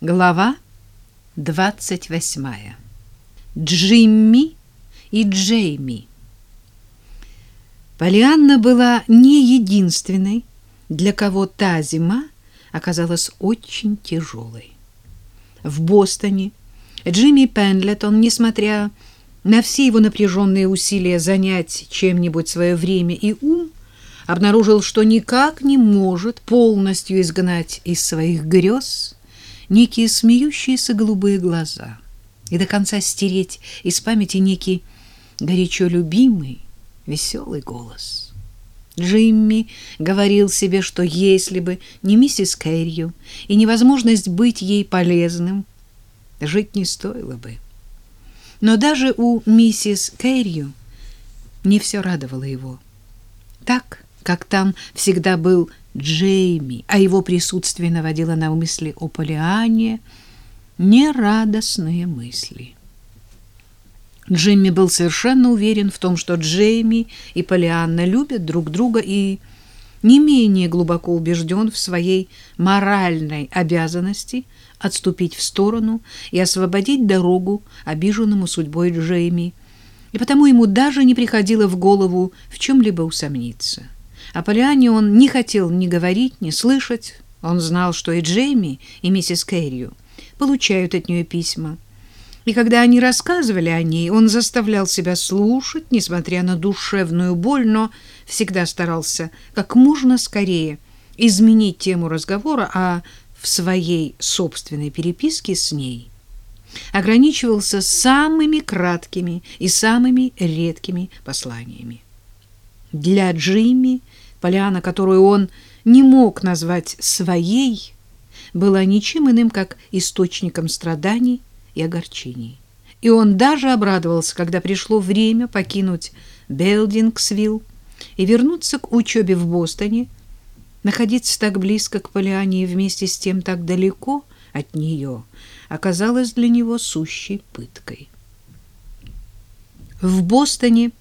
Глава 28. Джимми и Джейми. Полианна была не единственной, для кого та зима оказалась очень тяжелой. В Бостоне Джимми Пендлетон, несмотря на все его напряженные усилия занять чем-нибудь свое время и ум, обнаружил, что никак не может полностью изгнать из своих грез некие смеющиеся голубые глаза и до конца стереть из памяти некий горячо любимый, веселый голос. Джимми говорил себе, что если бы не миссис Кэррию и невозможность быть ей полезным, жить не стоило бы. Но даже у миссис Кэррию не все радовало его. Так, как там всегда был Джейми, а его присутствие наводило на мысли о Полиане нерадостные мысли. Джимми был совершенно уверен в том, что Джейми и Полианна любят друг друга и не менее глубоко убежден в своей моральной обязанности отступить в сторону и освободить дорогу обиженному судьбой Джейми, и потому ему даже не приходило в голову в чем-либо усомниться. О Полиане он не хотел ни говорить, ни слышать. Он знал, что и Джейми, и миссис Кэррию получают от нее письма. И когда они рассказывали о ней, он заставлял себя слушать, несмотря на душевную боль, но всегда старался как можно скорее изменить тему разговора, а в своей собственной переписке с ней ограничивался самыми краткими и самыми редкими посланиями. Для Джимми поляна, которую он не мог назвать своей, была ничем иным, как источником страданий и огорчений. И он даже обрадовался, когда пришло время покинуть Белдингсвилл и вернуться к учебе в Бостоне, находиться так близко к Полиане и вместе с тем так далеко от нее оказалось для него сущей пыткой. В Бостоне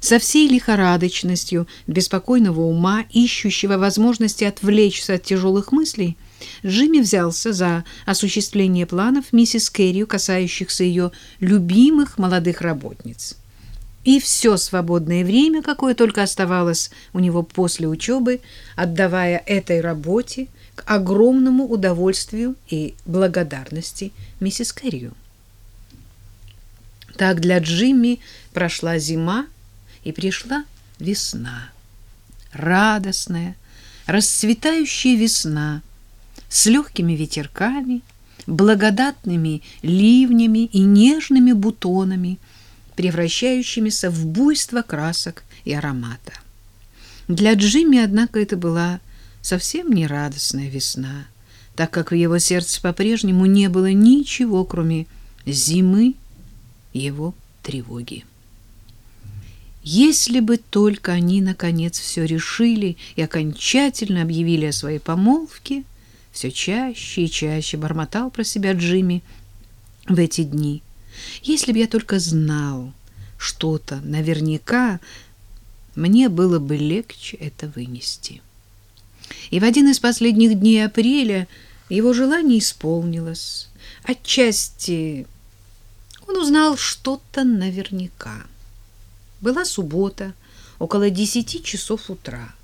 со всей лихорадочностью беспокойного ума, ищущего возможности отвлечься от тяжелых мыслей, Джимми взялся за осуществление планов миссис Кэррию, касающихся ее любимых молодых работниц. И все свободное время, какое только оставалось у него после учебы, отдавая этой работе к огромному удовольствию и благодарности миссис Кэррию. Так для Джимми прошла зима, и пришла весна. Радостная, расцветающая весна с легкими ветерками, благодатными ливнями и нежными бутонами, превращающимися в буйство красок и аромата. Для Джимми, однако, это была совсем не радостная весна, так как в его сердце по-прежнему не было ничего, кроме зимы его тревоги. Если бы только они, наконец, все решили и окончательно объявили о своей помолвке, все чаще и чаще бормотал про себя Джимми в эти дни. Если бы я только знал что-то наверняка, мне было бы легче это вынести. И в один из последних дней апреля его желание исполнилось. Отчасти он узнал что-то наверняка. Была суббота, около десяти часов утра.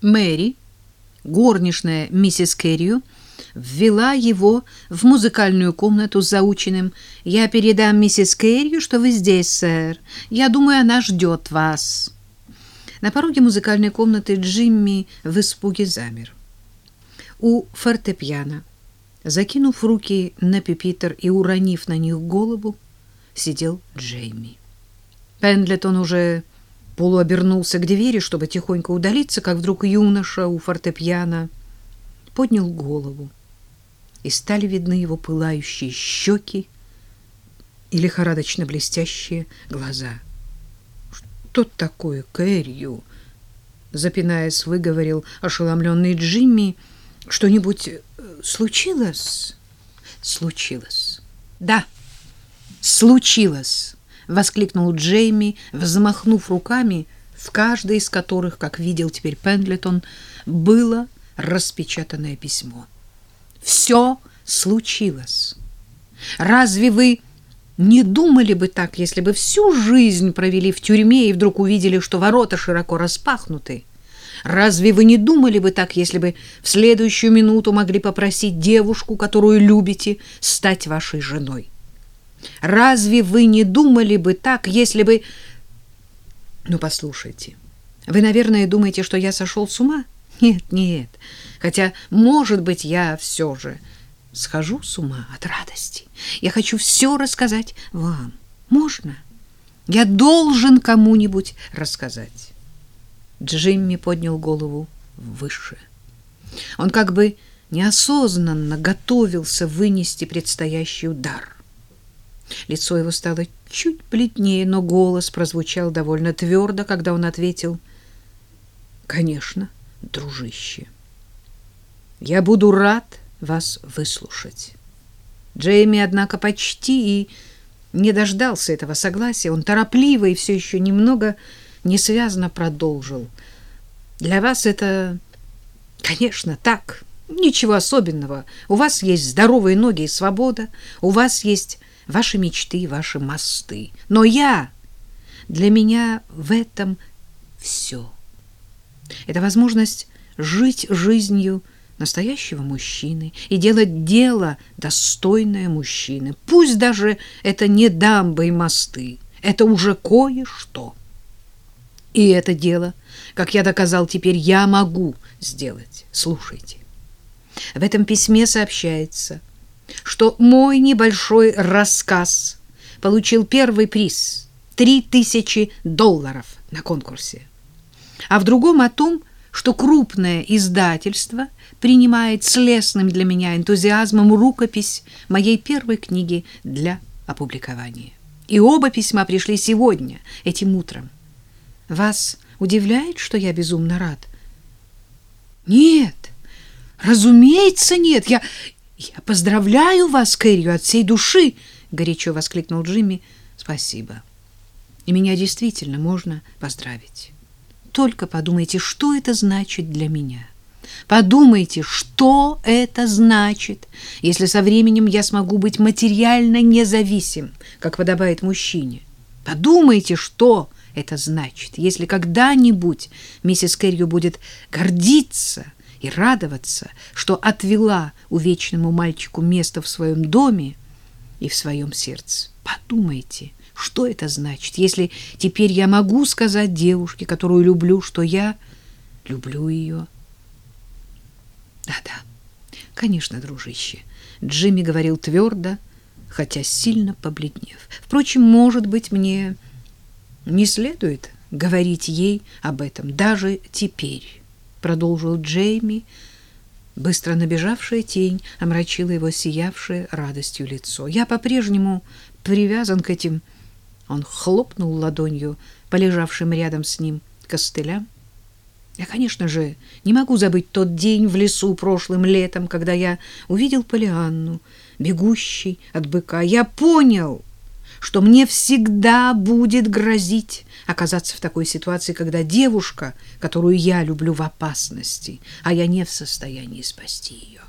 Мэри, горничная миссис Керрию, ввела его в музыкальную комнату с заученным «Я передам миссис Керрию, что вы здесь, сэр. Я думаю, она ждет вас». На пороге музыкальной комнаты Джимми в испуге замер. У фортепиано, закинув руки на пюпитр и уронив на них голову, сидел Джейми. Пендлетон уже полуобернулся к двери, чтобы тихонько удалиться, как вдруг юноша у фортепиано поднял голову, и стали видны его пылающие щеки и лихорадочно блестящие глаза. «Что такое, Кэррию?» Запинаясь, выговорил ошеломленный Джимми. «Что-нибудь э, случилось?» «Случилось. Да, случилось!» — воскликнул Джейми, взмахнув руками, в каждой из которых, как видел теперь Пендлетон, было распечатанное письмо. «Все случилось? Разве вы не думали бы так, если бы всю жизнь провели в тюрьме и вдруг увидели, что ворота широко распахнуты? Разве вы не думали бы так, если бы в следующую минуту могли попросить девушку, которую любите, стать вашей женой? Разве вы не думали бы так, если бы... Ну, послушайте, вы, наверное, думаете, что я сошел с ума? Нет, нет. Хотя, может быть, я все же схожу с ума от радости. Я хочу все рассказать вам. Можно? Я должен кому-нибудь рассказать. Джимми поднял голову выше. Он как бы неосознанно готовился вынести предстоящий удар. Лицо его стало чуть бледнее, но голос прозвучал довольно твердо, когда он ответил «Конечно, дружище, я буду рад вас выслушать». Джейми, однако, почти и не дождался этого согласия. Он торопливо и все еще немного несвязно продолжил. «Для вас это, конечно, так, ничего особенного. У вас есть здоровые ноги и свобода, у вас есть ваши мечты, ваши мосты. Но я, для меня в этом все. Это возможность жить жизнью настоящего мужчины и делать дело, достойное мужчины. Пусть даже это не дамбы и мосты, это уже кое-что. И это дело, как я доказал теперь, я могу сделать. Слушайте. В этом письме сообщается – что мой небольшой рассказ получил первый приз — три тысячи долларов на конкурсе. А в другом о том, что крупное издательство принимает с лесным для меня энтузиазмом рукопись моей первой книги для опубликования. И оба письма пришли сегодня, этим утром. Вас удивляет, что я безумно рад? Нет, разумеется, нет. Я, «Я поздравляю вас, Кэррию, от всей души!» — горячо воскликнул Джимми. «Спасибо. И меня действительно можно поздравить. Только подумайте, что это значит для меня. Подумайте, что это значит, если со временем я смогу быть материально независим, как подобает мужчине. Подумайте, что это значит, если когда-нибудь миссис Кэррию будет гордиться и радоваться, что отвела увечному мальчику место в своем доме и в своем сердце. Подумайте, что это значит, если теперь я могу сказать девушке, которую люблю, что я люблю ее. Да-да, конечно, дружище. Джимми говорил твердо, хотя сильно побледнев. Впрочем, может быть, мне не следует говорить ей об этом даже теперь продолжил Джейми. Быстро набежавшая тень омрачила его сиявшее радостью лицо. Я по-прежнему привязан к этим. Он хлопнул ладонью по лежавшим рядом с ним костылям. Я, конечно же, не могу забыть тот день в лесу прошлым летом, когда я увидел Полианну, бегущей от быка. Я понял, что мне всегда будет грозить оказаться в такой ситуации, когда девушка, которую я люблю, в опасности, а я не в состоянии спасти ее.